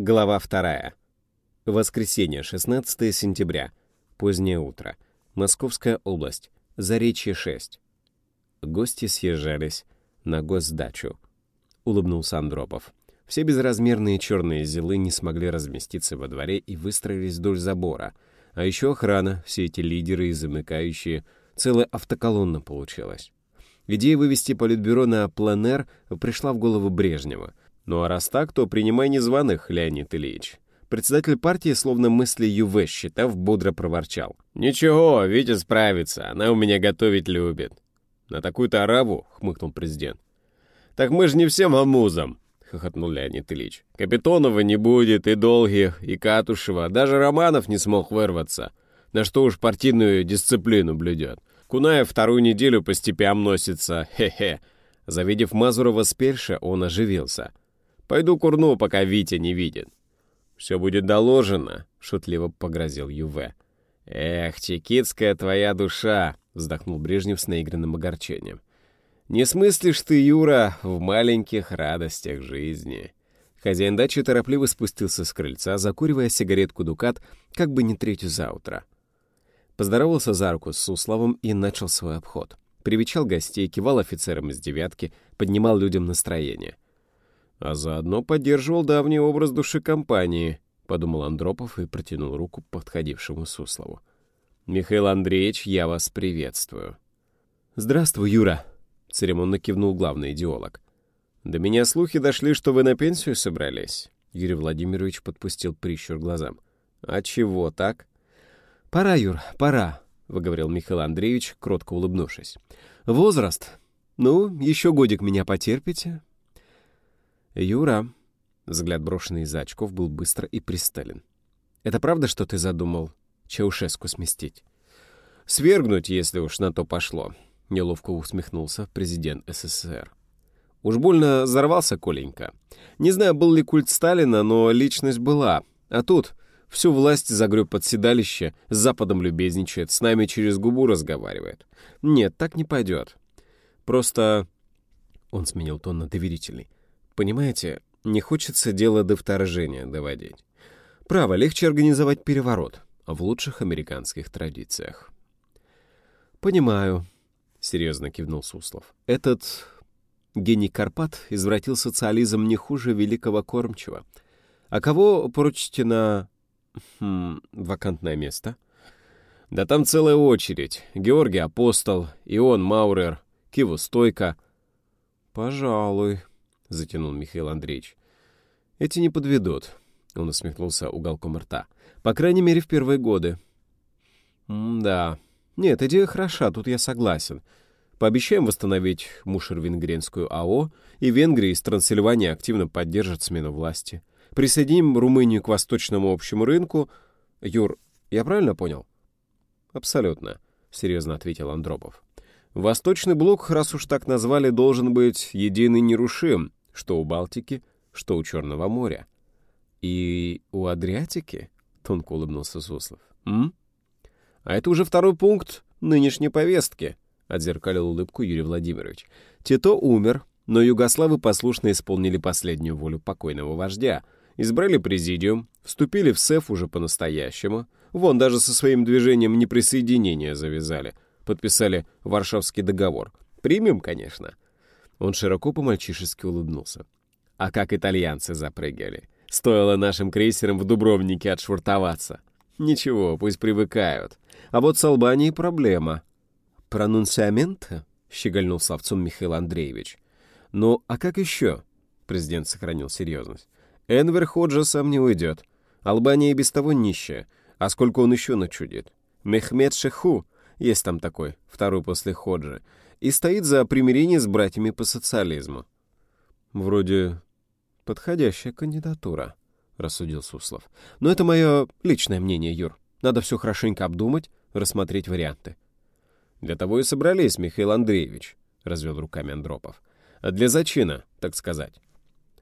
Глава вторая. Воскресенье, 16 сентября. Позднее утро. Московская область. Заречье 6. Гости съезжались на госдачу. Улыбнулся Андропов. Все безразмерные черные зелы не смогли разместиться во дворе и выстроились вдоль забора. А еще охрана, все эти лидеры и замыкающие. Целая автоколонна получилась. Идея вывести политбюро на пленэр пришла в голову Брежнева — ну а раз так, то принимай незваных, Леонид Ильич. Председатель партии, словно мысли ЮВ считав, бодро проворчал. «Ничего, Витя справится, она у меня готовить любит». «На такую-то араву?» — хмыкнул президент. «Так мы же не всем амузом», — хохотнул Леонид Ильич. «Капитонова не будет, и Долгих, и Катушева. Даже Романов не смог вырваться. На что уж партийную дисциплину блюдет. Кунаев вторую неделю по степям носится. Хе-хе». Завидев Мазурова с он оживился. Пойду курну, пока Витя не видит». «Все будет доложено», — шутливо погрозил Юве. «Эх, чекитская твоя душа!» — вздохнул Брежнев с наигранным огорчением. «Не смыслишь ты, Юра, в маленьких радостях жизни». Хозяин дачи торопливо спустился с крыльца, закуривая сигаретку «Дукат», как бы не третью за утро. Поздоровался за руку с Сусловым и начал свой обход. Привечал гостей, кивал офицерам из «девятки», поднимал людям настроение — а заодно поддерживал давний образ души компании, подумал Андропов и протянул руку подходившему Суслову. «Михаил Андреевич, я вас приветствую». «Здравствуй, Юра», — церемонно кивнул главный идеолог. «До меня слухи дошли, что вы на пенсию собрались». Юрий Владимирович подпустил прищур глазам. «А чего так?» «Пора, Юр, пора», — выговорил Михаил Андреевич, кротко улыбнувшись. «Возраст. Ну, еще годик меня потерпите, «Юра», — взгляд брошенный из-за очков был быстро и пристален. «Это правда, что ты задумал Чаушеску сместить?» «Свергнуть, если уж на то пошло», — неловко усмехнулся президент СССР. «Уж больно взорвался Коленька. Не знаю, был ли культ Сталина, но личность была. А тут всю власть загреб под седалище, с Западом любезничает, с нами через губу разговаривает. Нет, так не пойдет. Просто...» Он сменил тон на доверительный. Понимаете, не хочется дело до вторжения доводить. Право, легче организовать переворот в лучших американских традициях. «Понимаю», — серьезно кивнул Суслов. «Этот гений Карпат извратил социализм не хуже великого кормчего. А кого поручите на... Хм, вакантное место?» «Да там целая очередь. Георгий Апостол, Ион Маурер, Киву Стойко». «Пожалуй», — затянул Михаил Андреевич. «Эти не подведут», — он усмехнулся уголком рта. «По крайней мере, в первые годы». «Да. Нет, идея хороша, тут я согласен. Пообещаем восстановить Мушер-Венгренскую АО, и Венгрия из Трансильвании активно поддержат смену власти. Присоединим Румынию к восточному общему рынку. Юр, я правильно понял?» «Абсолютно», — серьезно ответил Андропов. «Восточный блок, раз уж так назвали, должен быть единый нерушим, что у Балтики, что у Черного моря. И у Адриатики, — тонко улыбнулся Суслов. М? А это уже второй пункт нынешней повестки, — отзеркалил улыбку Юрий Владимирович. Тито умер, но югославы послушно исполнили последнюю волю покойного вождя, избрали президиум, вступили в СЭФ уже по-настоящему, вон даже со своим движением неприсоединения завязали, подписали Варшавский договор. Примем, конечно. — он широко по-мальчишески улыбнулся. А как итальянцы запрыгали. Стоило нашим крейсерам в Дубровнике отшвартоваться. Ничего, пусть привыкают. А вот с Албанией проблема. «Пронунциаменто?» — щегольнул словцом Михаил Андреевич. «Ну, а как еще?» — президент сохранил серьезность. «Энвер Ходжа сам не уйдет. Албания и без того нищая. А сколько он еще начудит? Мехмед Шеху, есть там такой, второй после Ходжи, и стоит за примирение с братьями по социализму. Вроде подходящая кандидатура, рассудил Суслов. Но это мое личное мнение, Юр. Надо все хорошенько обдумать, рассмотреть варианты. Для того и собрались, Михаил Андреевич, развел руками Андропов. А для зачина, так сказать.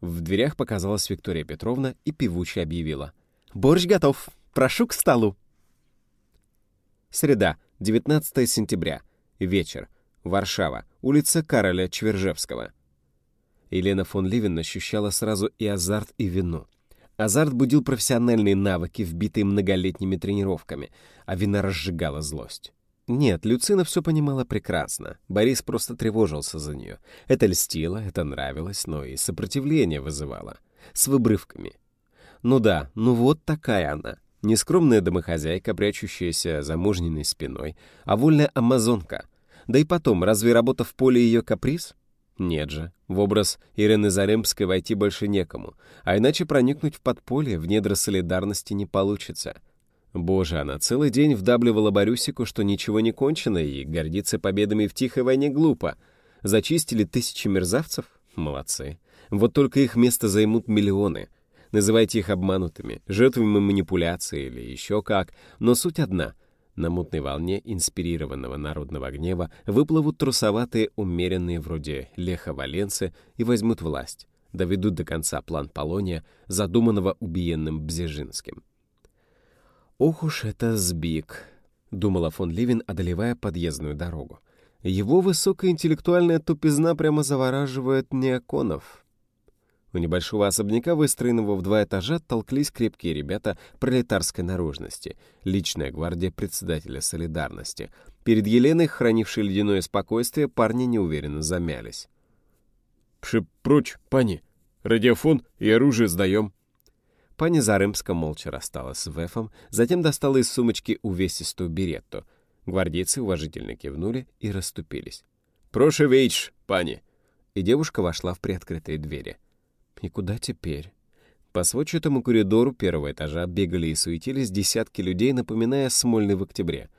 В дверях показалась Виктория Петровна и певуче объявила. «Борщ готов. Прошу к столу». Среда, 19 сентября. Вечер. Варшава, улица Кароля Чвержевского. Елена фон Ливен ощущала сразу и азарт, и вину. Азарт будил профессиональные навыки, вбитые многолетними тренировками, а вина разжигала злость. Нет, Люцина все понимала прекрасно. Борис просто тревожился за нее. Это льстило, это нравилось, но и сопротивление вызывало. С выбрывками. Ну да, ну вот такая она. Нескромная домохозяйка, прячущаяся за мужниной спиной, а вольная амазонка. Да и потом, разве работа в поле ее каприз? Нет же, в образ Ирины Заремской войти больше некому, а иначе проникнуть в подполье, в недра солидарности не получится. Боже, она целый день вдабливала Борюсику, что ничего не кончено, и гордиться победами в тихой войне глупо. Зачистили тысячи мерзавцев? Молодцы. Вот только их место займут миллионы. Называйте их обманутыми, жертвами манипуляции или еще как, но суть одна — на мутной волне инспирированного народного гнева выплывут трусоватые, умеренные вроде Леха Валенцы и возьмут власть, доведут до конца план Полония, задуманного убиенным Бзежинским. «Ох уж это сбиг», — думала фон Ливин, одолевая подъездную дорогу. «Его высокоинтеллектуальная тупизна прямо завораживает неоконов». У небольшого особняка, выстроенного в два этажа, толклись крепкие ребята пролетарской наружности, личная гвардия председателя солидарности. Перед Еленой, хранившей ледяное спокойствие, парни неуверенно замялись. «Пши прочь, пани! Радиофон и оружие сдаем!» Пани Зарымска молча рассталась с Вэфом, затем достала из сумочки увесистую беретту. Гвардейцы уважительно кивнули и расступились. «Прошу вейдж, пани!» И девушка вошла в приоткрытые двери. И куда теперь? По сводчатому коридору первого этажа бегали и суетились десятки людей, напоминая Смольный в октябре.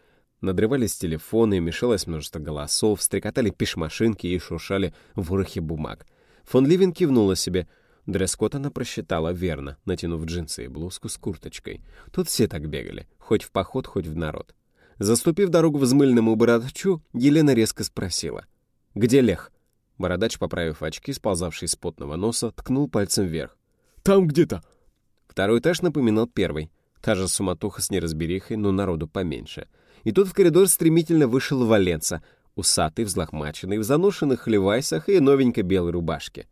Надрывались телефоны, мешалось множество голосов, стрекотали пешмашинки и шуршали ворохи бумаг. Фон Ливен кивнула себе. Дресс-код она просчитала верно, натянув джинсы и блузку с курточкой. Тут все так бегали, хоть в поход, хоть в народ. Заступив дорогу взмыльному бородачу, Елена резко спросила. «Где Лех?» Бородач, поправив очки, сползавший с потного носа, ткнул пальцем вверх. «Там где-то!» Второй этаж напоминал первый. Та же суматоха с неразберихой, но народу поменьше. И тут в коридор стремительно вышел Валенца, усатый, взлохмаченный, в заношенных левайсах и новенькой белой рубашке.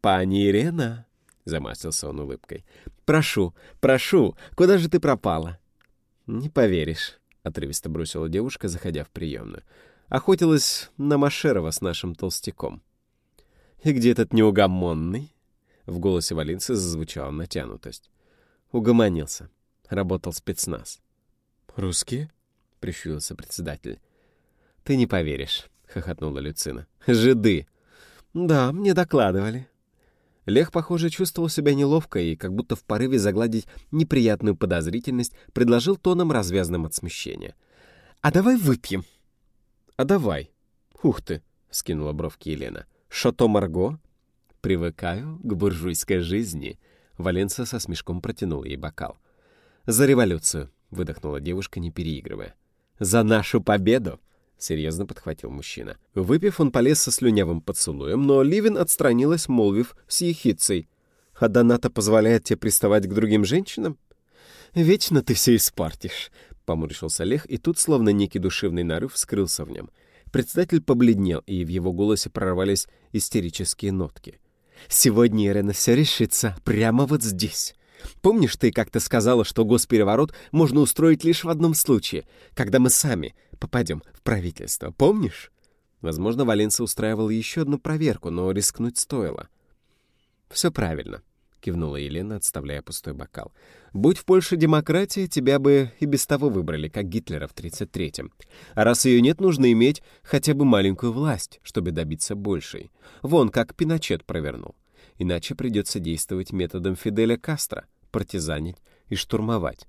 «Пани Ирена!» — замаслился он улыбкой. «Прошу, прошу, куда же ты пропала?» «Не поверишь», — отрывисто бросила девушка, заходя в приемную охотилась на Машерова с нашим толстяком. «И где этот неугомонный?» В голосе Валинца зазвучала натянутость. Угомонился. Работал спецназ. «Русские?» — прищурился председатель. «Ты не поверишь», — хохотнула Люцина. «Жиды!» «Да, мне докладывали». Лех, похоже, чувствовал себя неловко и, как будто в порыве загладить неприятную подозрительность, предложил тоном, развязанным от смущения. «А давай выпьем?» «А давай». «Ух ты!» — скинула бровки Елена. «Шато Марго?» «Привыкаю к буржуйской жизни». Валенса со смешком протянул ей бокал. «За революцию!» — выдохнула девушка, не переигрывая. «За нашу победу!» — серьезно подхватил мужчина. Выпив, он полез со слюнявым поцелуем, но Ливин отстранилась, молвив с ехицей. «А Доната позволяет тебе приставать к другим женщинам?» «Вечно ты все испортишь», Поморщился Олег, и тут, словно некий душевный нарыв, скрылся в нем. Председатель побледнел, и в его голосе прорвались истерические нотки. «Сегодня, Ирена, все решится прямо вот здесь. Помнишь, ты как-то сказала, что госпереворот можно устроить лишь в одном случае, когда мы сами попадем в правительство, помнишь?» Возможно, Валенса устраивал еще одну проверку, но рискнуть стоило. «Все правильно кивнула Елена, отставляя пустой бокал. «Будь в Польше демократия, тебя бы и без того выбрали, как Гитлера в 33-м. А раз ее нет, нужно иметь хотя бы маленькую власть, чтобы добиться большей. Вон как Пиночет провернул. Иначе придется действовать методом Фиделя Кастро, партизанить и штурмовать».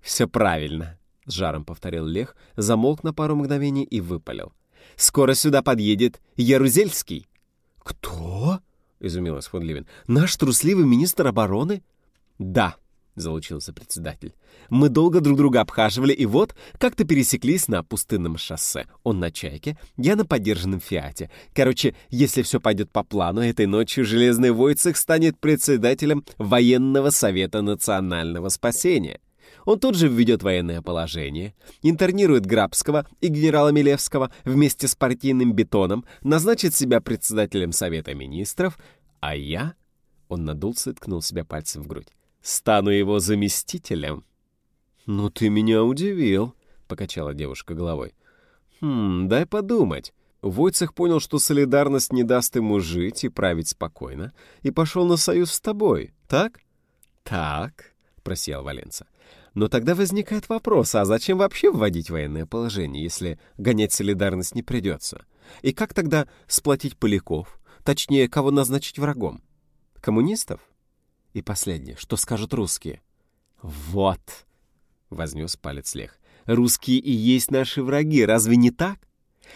«Все правильно», — с жаром повторил Лех, замолк на пару мгновений и выпалил. «Скоро сюда подъедет Ярузельский». «Кто?» — изумилась фон Ливен. «Наш трусливый министр обороны?» «Да», — залучился председатель. «Мы долго друг друга обхаживали, и вот как-то пересеклись на пустынном шоссе. Он на «Чайке», я на подержанном «Фиате». Короче, если все пойдет по плану, этой ночью Железный Войцех станет председателем Военного совета национального спасения. Он тут же введет военное положение, интернирует Грабского и генерала Милевского вместе с партийным бетоном, назначит себя председателем Совета Министров, а я Он надулся и ткнул себя пальцем в грудь. «Стану его заместителем». «Ну ты меня удивил», — покачала девушка головой. «Хм, дай подумать». Войцех понял, что солидарность не даст ему жить и править спокойно, и пошел на союз с тобой, так? «Так», — просиял Валенца. «Но тогда возникает вопрос, а зачем вообще вводить военное положение, если гонять солидарность не придется? И как тогда сплотить поляков? Точнее, кого назначить врагом? Коммунистов? И последнее, что скажут русские? «Вот», — вознес палец Лех, — «русские и есть наши враги, разве не так?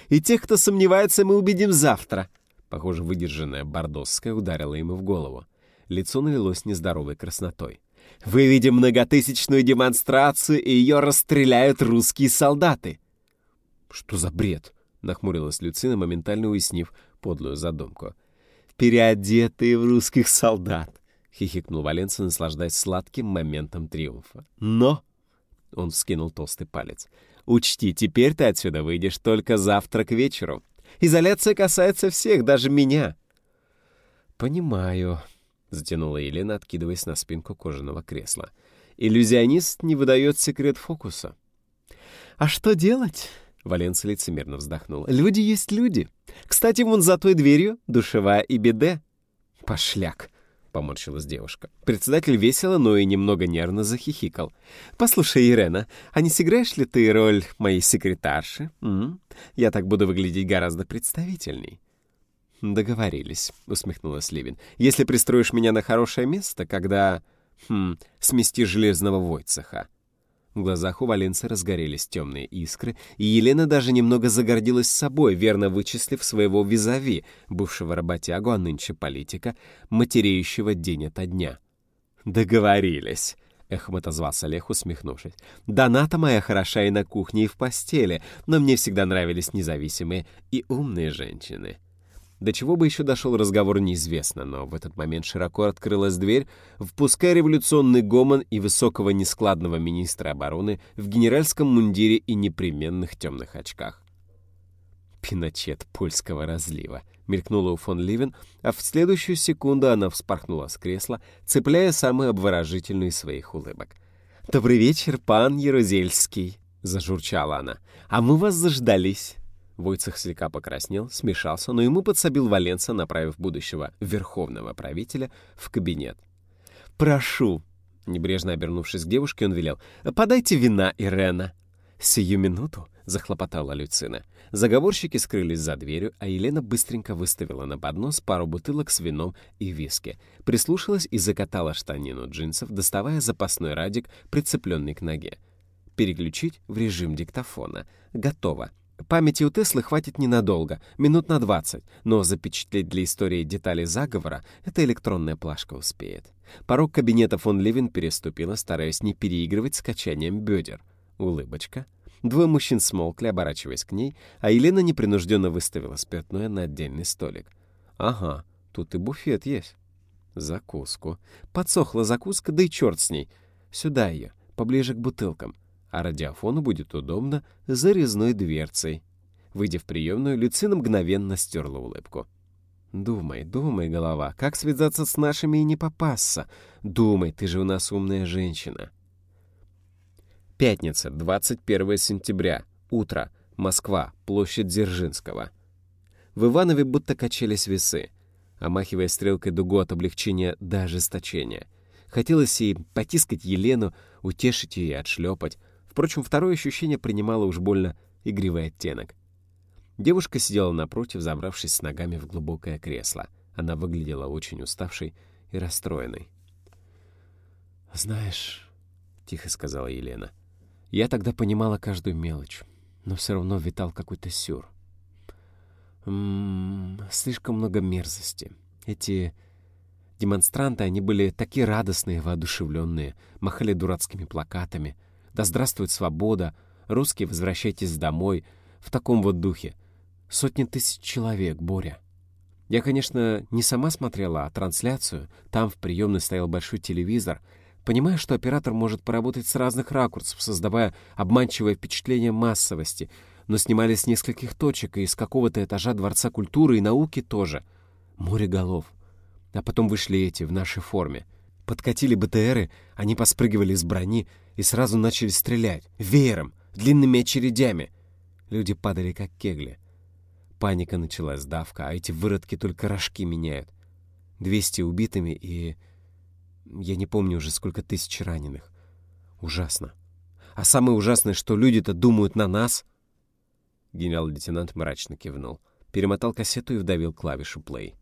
И тех, кто сомневается, мы убедим завтра». Похоже, выдержанная Бордосская ударила ему в голову. Лицо налилось нездоровой краснотой. «Выведем многотысячную демонстрацию, и ее расстреляют русские солдаты!» «Что за бред?» — нахмурилась Люцина, моментально уяснив подлую задумку. «Переодетые в русских солдат!» — хихикнул Валенца, наслаждаясь сладким моментом триумфа. «Но...» — он вскинул толстый палец. «Учти, теперь ты отсюда выйдешь только завтра к вечеру. Изоляция касается всех, даже меня». «Понимаю», — затянула Елена, откидываясь на спинку кожаного кресла. «Иллюзионист не выдает секрет фокуса». «А что делать?» — Валенса лицемерно вздохнула. «Люди есть люди. Кстати, вон за той дверью душевая и беде». «Пошляк!» — поморщилась девушка. Председатель весело, но и немного нервно захихикал. «Послушай, Ирена, а не сыграешь ли ты роль моей секретарши? М? Я так буду выглядеть гораздо представительней». «Договорились», — усмехнулась Ливин. «Если пристроишь меня на хорошее место, когда... Хм, смести железного Войцеха». В глазах у Валенцы разгорелись темные искры, и Елена даже немного загордилась собой, верно вычислив своего визави, бывшего работягу, а нынче политика, матереющего день ото дня. «Договорились», — эхом отозвался Олег, усмехнувшись. «Доната моя хороша и на кухне, и в постели, но мне всегда нравились независимые и умные женщины». До чего бы еще дошел разговор, неизвестно, но в этот момент широко открылась дверь, впуская революционный гомон и высокого нескладного министра обороны в генеральском мундире и непременных темных очках. «Пиночет польского разлива», — мелькнула у фон Ливен, а в следующую секунду она вспорхнула с кресла, цепляя самую обворожительную из своих улыбок. «Добрый вечер, пан Ярузельский», — зажурчала она. «А мы вас заждались». Войцех слегка покраснел, смешался, но ему подсобил Валенца, направив будущего верховного правителя в кабинет. «Прошу!» — небрежно обернувшись к девушке, он велел. «Подайте вина, Ирена!» «Сию минуту!» — захлопотала Люцина. Заговорщики скрылись за дверью, а Елена быстренько выставила на поднос пару бутылок с вином и виски, прислушалась и закатала штанину джинсов, доставая запасной радик, прицепленный к ноге. Переключить в режим диктофона. Готово. Памяти у Теслы хватит ненадолго, минут на 20, но запечатлеть для истории детали заговора эта электронная плашка успеет. Порог кабинета фон Ливен переступила, стараясь не переигрывать с качанием бедер. Улыбочка. Двое мужчин смолкли, оборачиваясь к ней, а Елена непринужденно выставила спиртное на отдельный столик. «Ага, тут и буфет есть». Закуску. Подсохла закуска, да и черт с ней. Сюда ее, поближе к бутылкам а радиофону будет удобно за резной дверцей. Выйдя в приемную, Люцина мгновенно стерла улыбку. «Думай, думай, голова, как связаться с нашими и не попасться? Думай, ты же у нас умная женщина». Пятница, 21 сентября, утро, Москва, площадь Дзержинского. В Иванове будто качались весы, омахивая стрелкой дугу от облегчения до ожесточения. Хотелось и потискать Елену, утешить ее и отшлепать, Впрочем, второе ощущение принимало уж больно игривый оттенок. Девушка сидела напротив, забравшись с ногами в глубокое кресло. Она выглядела очень уставшей и расстроенной. «Знаешь», — тихо сказала Елена, — «я тогда понимала каждую мелочь, но все равно витал какой-то сюр. М -м, слишком много мерзости. Эти демонстранты, они были такие радостные, воодушевленные, махали дурацкими плакатами — да здравствует свобода! Русские, возвращайтесь домой! В таком вот духе. Сотни тысяч человек, Боря. Я, конечно, не сама смотрела, а трансляцию. Там в приемной стоял большой телевизор. Понимаю, что оператор может поработать с разных ракурсов, создавая обманчивое впечатление массовости, но снимали с нескольких точек и из какого-то этажа Дворца культуры и науки тоже. Море голов. А потом вышли эти, в нашей форме. Подкатили БТРы, они поспрыгивали из брони и сразу начали стрелять. Веером, длинными очередями. Люди падали, как кегли. Паника началась, давка, а эти выродки только рожки меняют. Двести убитыми и... Я не помню уже, сколько тысяч раненых. Ужасно. А самое ужасное, что люди-то думают на нас. Генерал-лейтенант мрачно кивнул. Перемотал кассету и вдавил клавишу плей.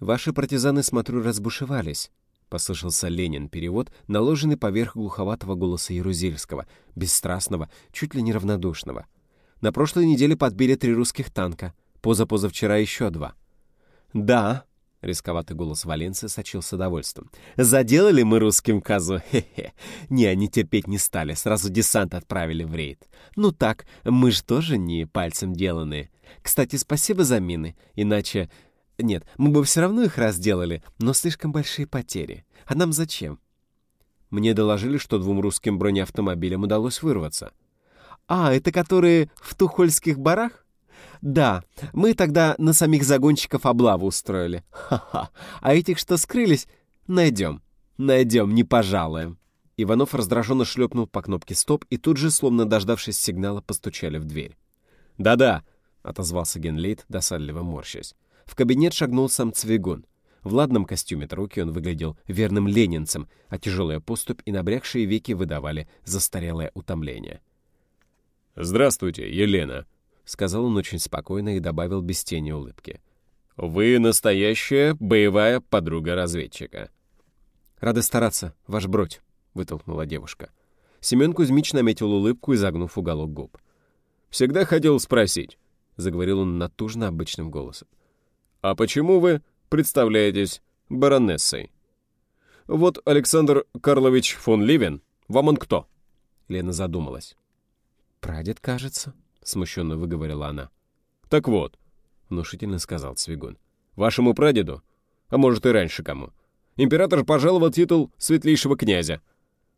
«Ваши партизаны, смотрю, разбушевались», — послышался Ленин перевод, наложенный поверх глуховатого голоса Ярузельского, бесстрастного, чуть ли не равнодушного. «На прошлой неделе подбили три русских танка, позапозавчера еще два». «Да», — рисковатый голос Валенции сочился довольством. «Заделали мы русским казу? Хе-хе. Не, они терпеть не стали, сразу десант отправили в рейд. Ну так, мы ж тоже не пальцем деланные. Кстати, спасибо за мины, иначе нет, мы бы все равно их разделали, но слишком большие потери. А нам зачем? Мне доложили, что двум русским бронеавтомобилям удалось вырваться. А, это которые в Тухольских барах? Да, мы тогда на самих загонщиков облаву устроили. Ха-ха. А этих, что скрылись, найдем. Найдем, не пожалуем. Иванов раздраженно шлепнул по кнопке «Стоп», и тут же, словно дождавшись сигнала, постучали в дверь. «Да-да», — отозвался Генлейт, досадливо морщась. В кабинет шагнул сам Цвигун. В ладном костюме руки он выглядел верным ленинцем, а тяжелая поступь и набрякшие веки выдавали застарелое утомление. «Здравствуйте, Елена», — сказал он очень спокойно и добавил без тени улыбки. «Вы настоящая боевая подруга разведчика». «Рада стараться, ваш бродь», — вытолкнула девушка. Семен Кузьмич наметил улыбку, изогнув уголок губ. «Всегда хотел спросить», — заговорил он натужно обычным голосом. «А почему вы представляетесь баронессой?» «Вот Александр Карлович фон Ливен, вам он кто?» Лена задумалась. «Прадед, кажется», — смущенно выговорила она. «Так вот», — внушительно сказал Цвигун, — «вашему прадеду, а может и раньше кому, император пожаловал титул светлейшего князя.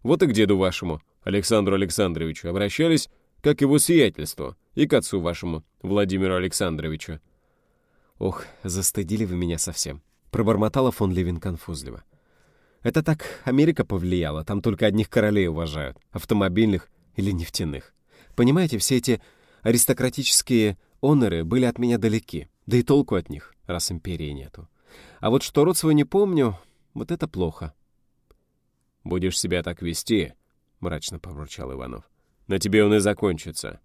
Вот и к деду вашему, Александру Александровичу, обращались, как его сиятельство, и к отцу вашему, Владимиру Александровичу. «Ох, застыдили вы меня совсем», — пробормотала фон Левин конфузливо. «Это так Америка повлияла, там только одних королей уважают, автомобильных или нефтяных. Понимаете, все эти аристократические оноры были от меня далеки, да и толку от них, раз империи нету. А вот что род свой не помню, вот это плохо». «Будешь себя так вести», — мрачно поворчал Иванов, — «на тебе он и закончится».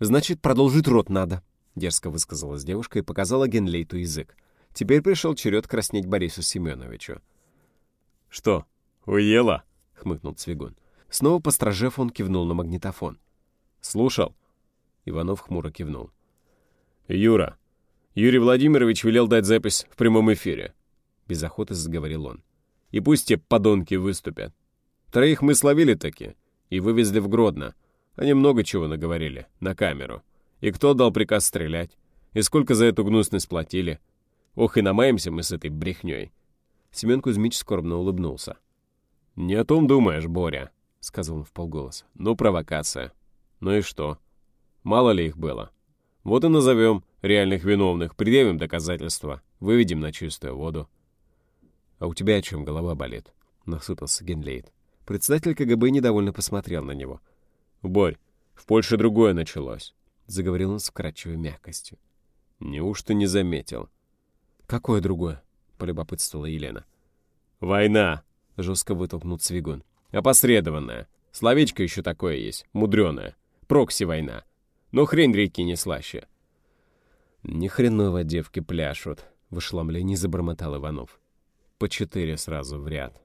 «Значит, продолжить рот надо», — дерзко высказалась девушка и показала Генлейту язык. Теперь пришел черед краснеть Борису Семеновичу. «Что, уела?» — хмыкнул Цвигун. Снова постражев, он кивнул на магнитофон. «Слушал?» Иванов хмуро кивнул. «Юра, Юрий Владимирович велел дать запись в прямом эфире», — без охоты заговорил он. «И пусть те подонки выступят. Троих мы словили таки и вывезли в Гродно. Они много чего наговорили, на камеру. И кто дал приказ стрелять? И сколько за эту гнусность платили? Ох, и намаемся мы с этой брехней. Семен Кузьмич скорбно улыбнулся. «Не о том думаешь, Боря», — сказал он вполголоса. «Ну, провокация. Ну и что? Мало ли их было? Вот и назовем реальных виновных, предъявим доказательства, выведем на чистую воду». «А у тебя о чем голова болит?» — насупился Генлейт. Председатель КГБ недовольно посмотрел на него. «Борь, в Польше другое началось. — заговорил он с вкрадчивой мягкостью. «Неужто не заметил?» «Какое другое?» — полюбопытствовала Елена. «Война!» — жестко вытолкнул Цвигун. «Опосредованная. Словечко еще такое есть, мудреное. Прокси-война. Но хрень реки не слаще». «Ни хреново девки пляшут», — в ошеломлении забормотал Иванов. «По четыре сразу в ряд».